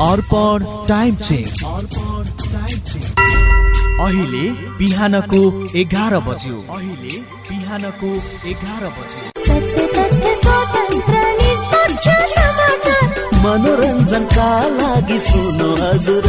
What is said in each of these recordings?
अर्पण time check अहिले बिहानको एघार बज्यो। अहिले बिहानको एघार बज्यो। मनोरञ्जनका लागि सुन्नु हजुर।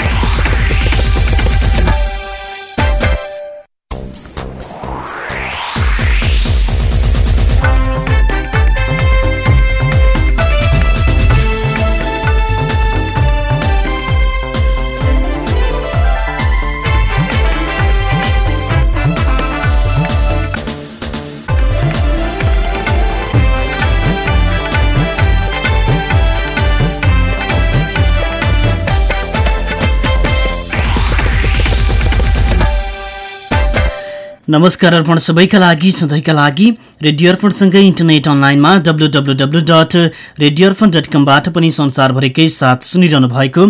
नमस्कार अर्पण सबैका लागि सधैँका लागि रेडियो अर्पणसँगै इन्टरनेट अनलाइनमा W W W dot radio Arpan dot कमबाट पनि संसारभरिकै साथ सुनिरहनु भएको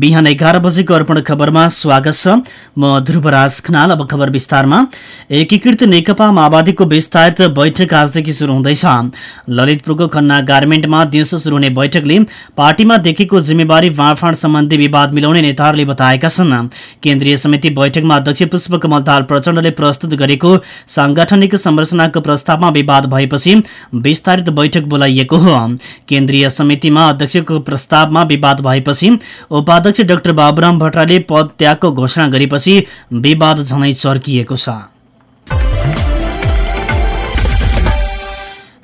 बिहान एघार बजेको अर्पण खबरमा स्वागत छ। म ध्रुवराज खनाल अब खबर विस्तारमा। एकीकृत नेकपा माओवादीको विस्तारित बैठक आजदेखि सुरु हुँदैछ। ललितपुरको खन्ना गार्मेन्टमा दिउँसो सुरु हुने बैठकले पार्टीमा देखेको जिम्मेवारी बाँडफाँड सम्बन्धी विवाद मिलाउने नेताहरूले बताएका छन्। केन्द्रीय समिति बैठकमा अध्यक्ष पुष्पकमल दाहाल प्रचण्डले प्रस्तुत गरेको साङ्गठनिक संरचनाको प्रस्तावमा विवाद भएपछि विस्तारित बैठक बोलाइएको हो। केन्द्रीय समितिमा अध्यक्षको प्रस्तावमा विवाद भएपछि उपाध्यक्ष डाक्टर बाबुराम भट्टराले पद त्यागको घोषणा गरेपछि विवाद झनै चर्किएको छ।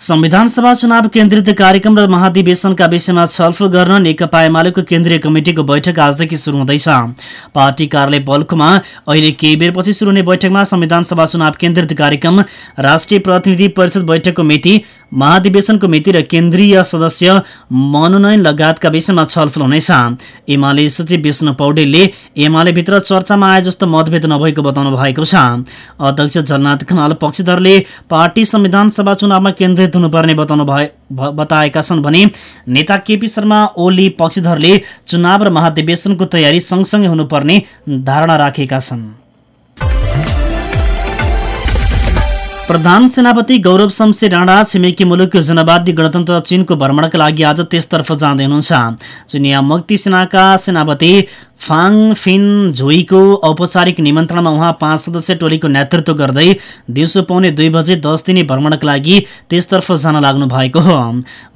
संविधान सभा चुनाव केन्द्रित कार्यक्रम र महाधिवेशनका विषयमा छलफल गर्न नेकपा एमालेको केन्द्रीय कमिटिको बैठक आजदेखि सुरु हुँदैछ। पार्टी कार्यालय बल्कुमा अहिले केही बेरपछि सुरु हुने बैठकमा संविधान सभा चुनाव केन्द्रित कार्यक्रम राष्ट्रिय प्रतिनिधि परिषद बैठकको मिति महाधिवेशनको मिति र केन्द्रीय सदस्य मनोनयन लगायतका विषयमा छलफल हुनेछ। एमाले सचिव विष्णु पौडेलले एमाले भित्र चर्चामा आए जस्तो मतभेद नभएको बताउनु भएको छ। अध्यक्ष जगन्नाथ खनाल पक्षधरले पार्टी संविधान सभा चुनावमा केन्द्रित हुनुपर्ने बताउनु बताएका छन् भने नेता केपी शर्मा ओली पक्षधरले चुनाव र महाधिवेशनको तयारी सँगसँगै हुनुपर्ने धारणा राखेका छन्। प्रधान सेनापति गौरव शमशेर राणा छिमेकी मुलुक जनवादी गणतन्त्र चीनको भ्रमणका लागि आज त्यसतर्फ जाँदै हुनुहुन्छ। चिनिया मुक्ति सेनाका सेनापति फाङ फिन झोईको औपचारिक निमन्त्रणामा उहाँ पाँच सदस्यीय टोलीको नेतृत्व गर्दै दिउँसो पाउने दुई बजे दस दिने भ्रमणका लागि त्यसतर्फ जान लाग्नु भएको हो।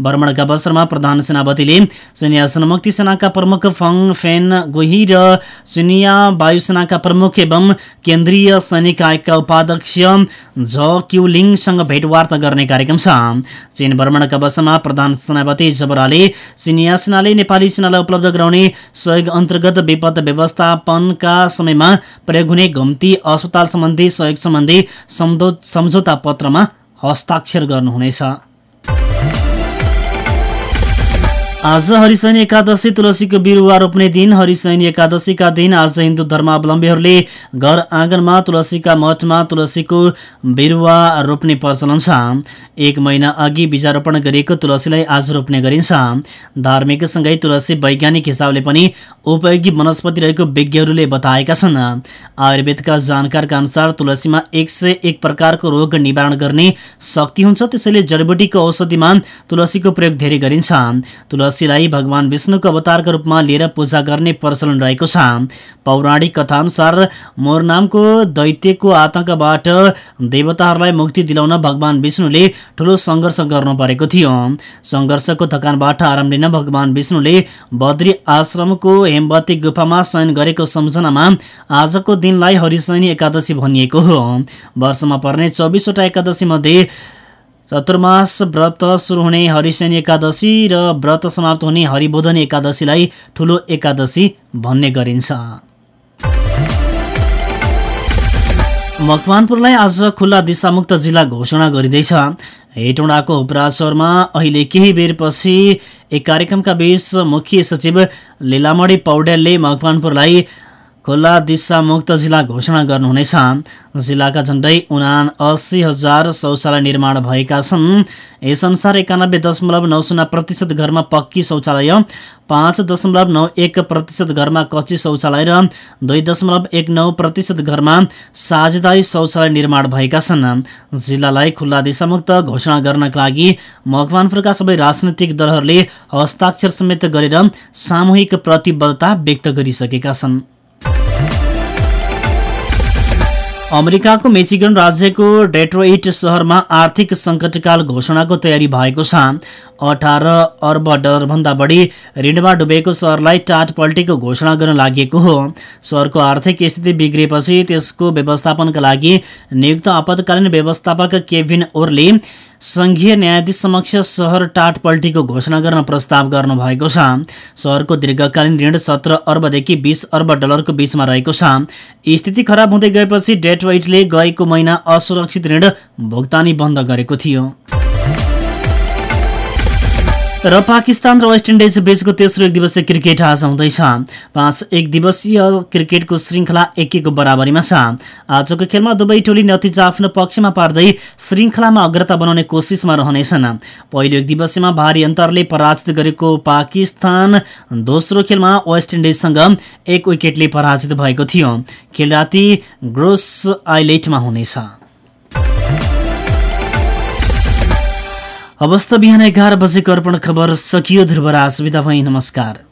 भ्रमणका अवसरमा प्रधान सेनापतिले चिनिया जनमुक्ति सेनाका प्रमुख फङ फेन गोही र चिनिया वायुसेनाका प्रमुख एवं केन्द्रीय सैनिक आयोगका उपाध्यक्ष झ क्युलिङसँग भेटवार्ता गर्ने कार्यक्रम छ। चीन भ्रमणका अवसरमा प्रधान सेनापति जबराले चिनिया सेनाले नेपाली सेनालाई उपलब्ध गराउने सहयोग अन्तर्गत विपद व्यवस्थापनका समयमा प्रयोग हुने घुम्ती अस्पताल सम्बन्धी सहयोग सम्बन्धी सम्झौ- सम्झौता पत्रमा हस्ताक्षर गर्नुहुनेछ। आज हरिशयनी एकादशी तुलसीको बिरुवा रोप्ने दिन हरिशयनी एकादशीका दिन आज हिन्दू धर्मावलम्बीहरूले घर आँगनमा तुलसीका मठमा तुलसीको बिरुवा रोप्ने प्रचलन छ। एक महिना अघि बीजारोपण गरिएको तुलसीलाई आज रोप्ने गरिन्छ। धार्मिकसँगै तुलसी वैज्ञानिक हिसाबले पनि उपयोगी वनस्पति रहेको विज्ञहरूले बताएका छन्। आयुर्वेदका जानकारका अनुसार तुलसीमा एक सय एक प्रकारको रोग निवारण गर्ने शक्ति हुन्छ। त्यसैले जडीबुटीको औषधिमा तुलसीको प्रयोग धेरै गरिन्छ। तुलसीलाई भगवान विष्णुको अवतारका रूपमा लिएर पूजा गर्ने प्रचलन रहेको छ। पौराणिक कथाअनुसार मोर नामको दैत्यको आतंकबाट देवताहरूलाई मुक्ति दिलाउन भगवान विष्णुले ठुलो सङ्घर्ष गर्नु परेको थियो। सङ्घर्षको थकानबाट आराम लिन भगवान विष्णुले बद्री आश्रमको हेमवती गुफामा शयन गरेको सम्झनामा आजको दिनलाई हरिशयनी एकादशी भनिएको हो। वर्षमा पर्ने चौबिसवटा एकादशी मध्ये चतुर्मास व्रत सुरु हुने हरिशयनी एकादशी र व्रत समाप्त हुने हरिबोधनी एकादशीलाई ठुलो एकादशी भन्ने गरिन्छ। मकवानपुरलाई आज खुल्ला दिशामुक्त जिल्ला घोषणा गरिँदैछ। हेटौँडाको उपराचौरमा अहिले केही बेरपछि एक कार्यक्रमका बीच मुख्य सचिव लीलामणी पौडेलले मकवानपुरलाई खुल्ला दिशामुक्त जिल्ला घोषणा गर्नुहुनेछ जिल्लाका झन्डै उना अस्सी हजार शौचालय निर्माण भएका छन्। यसअनुसार एकानब्बे दशमलव नौ शून्य प्रतिशत घरमा पक्की शौचालय पाँच दशमलव नौ एक प्रतिशत घरमा कच्ची शौचालय र दुई दशमलव एक नौ प्रतिशत घरमा साझेदारी शौचालय निर्माण भएका छन्। जिल्लालाई खुल्ला दिशामुक्त घोषणा गर्नका लागि मकवानपुरका सबै राजनैतिक दलहरूले हस्ताक्षर समेत गरेर सामूहिक प्रतिबद्धता व्यक्त गरिसकेका छन्। अमेरिकाको मेचिगन राज्यको डेट्रोइट सहरमा आर्थिक सङ्कटकाल घोषणाको तयारी भएको छ। अठार अर्ब डलरभन्दा बढी ऋणमा डुबेको सहरलाई टाट पल्टेको घोषणा गर्न लागि हो। सहरको आर्थिक स्थिति बिग्रिएपछि त्यसको व्यवस्थापनका लागि नियुक्त आपतकालीन व्यवस्थापक केभिन ओरले सङ्घीय न्यायाधीश समक्ष सहर टाट पल्टीको घोषणा गर्न प्रस्ताव गर्नुभएको छ। सहरको दीर्घकालीन ऋण सत्र अर्बदेखि बिस अर्ब डलरको बिचमा रहेको छ। स्थिति खराब हुँदै गएपछि डेट्रोइटले गएको महिना असुरक्षित ऋण भुक्तानी बन्द गरेको थियो। र पाकिस्तान र वेस्ट इन्डिज बीचको तेस्रो एक दिवसीय क्रिकेट आज हुँदैछ पाँच एक दिवसीय क्रिकेटको श्रृङ्खला एक एकको बराबरीमा छ। आजको खेलमा दुवै टोली नतिजा आफ्नो पक्षमा पार्दै श्रृङ्खलामा अग्रता बनाउने कोसिसमा रहनेछन्। पहिलो एक दिवसीयमा भारी अन्तरले पराजित गरेको पाकिस्तान दोस्रो खेलमा वेस्ट इन्डिजसँग एक विकेटले पराजित भएको थियो। खेल राति ग्रोस आइलेटमा हुनेछ। अवस्था बिहान एघार बजेको अर्पण खबर सकियो ध्रुवराज विदा भई नमस्कार।